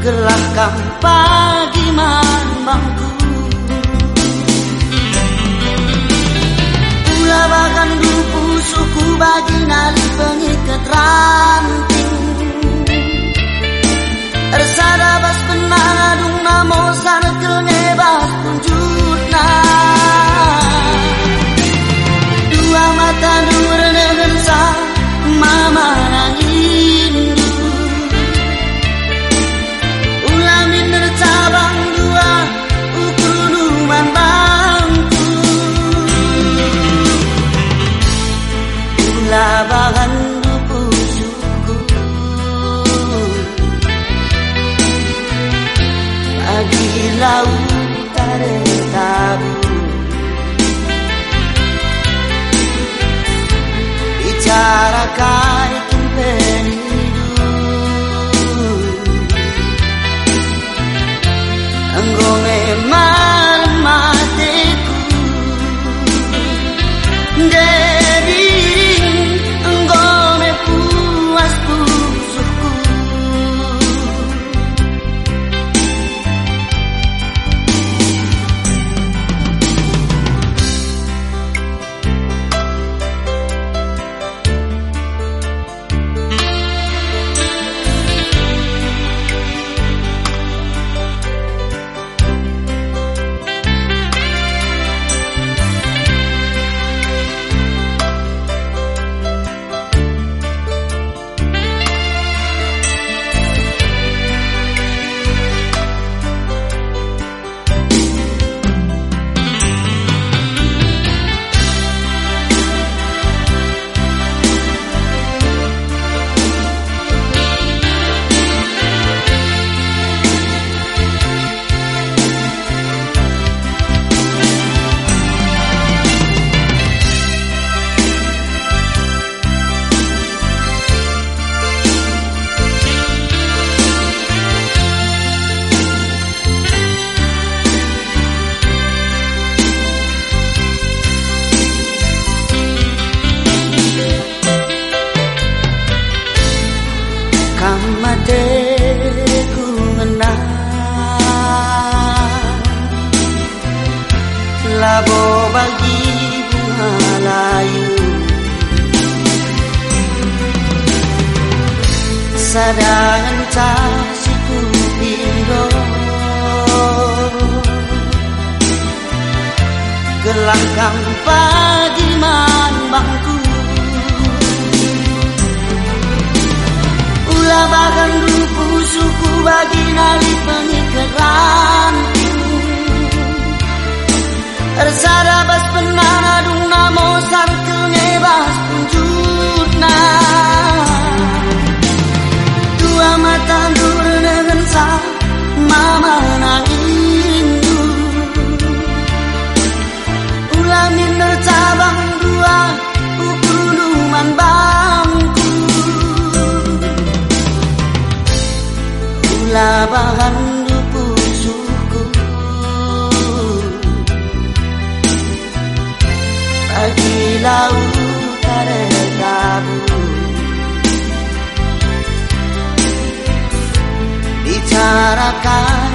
gelapkan pagi mamangku Pula bahkan lu suku bagi tahu tertabu Bicarakan Labo bagi bunga layu Sadangan tasiku pindo Gelangkang pagi man bangku manbangku Ulabakan rupa 嘎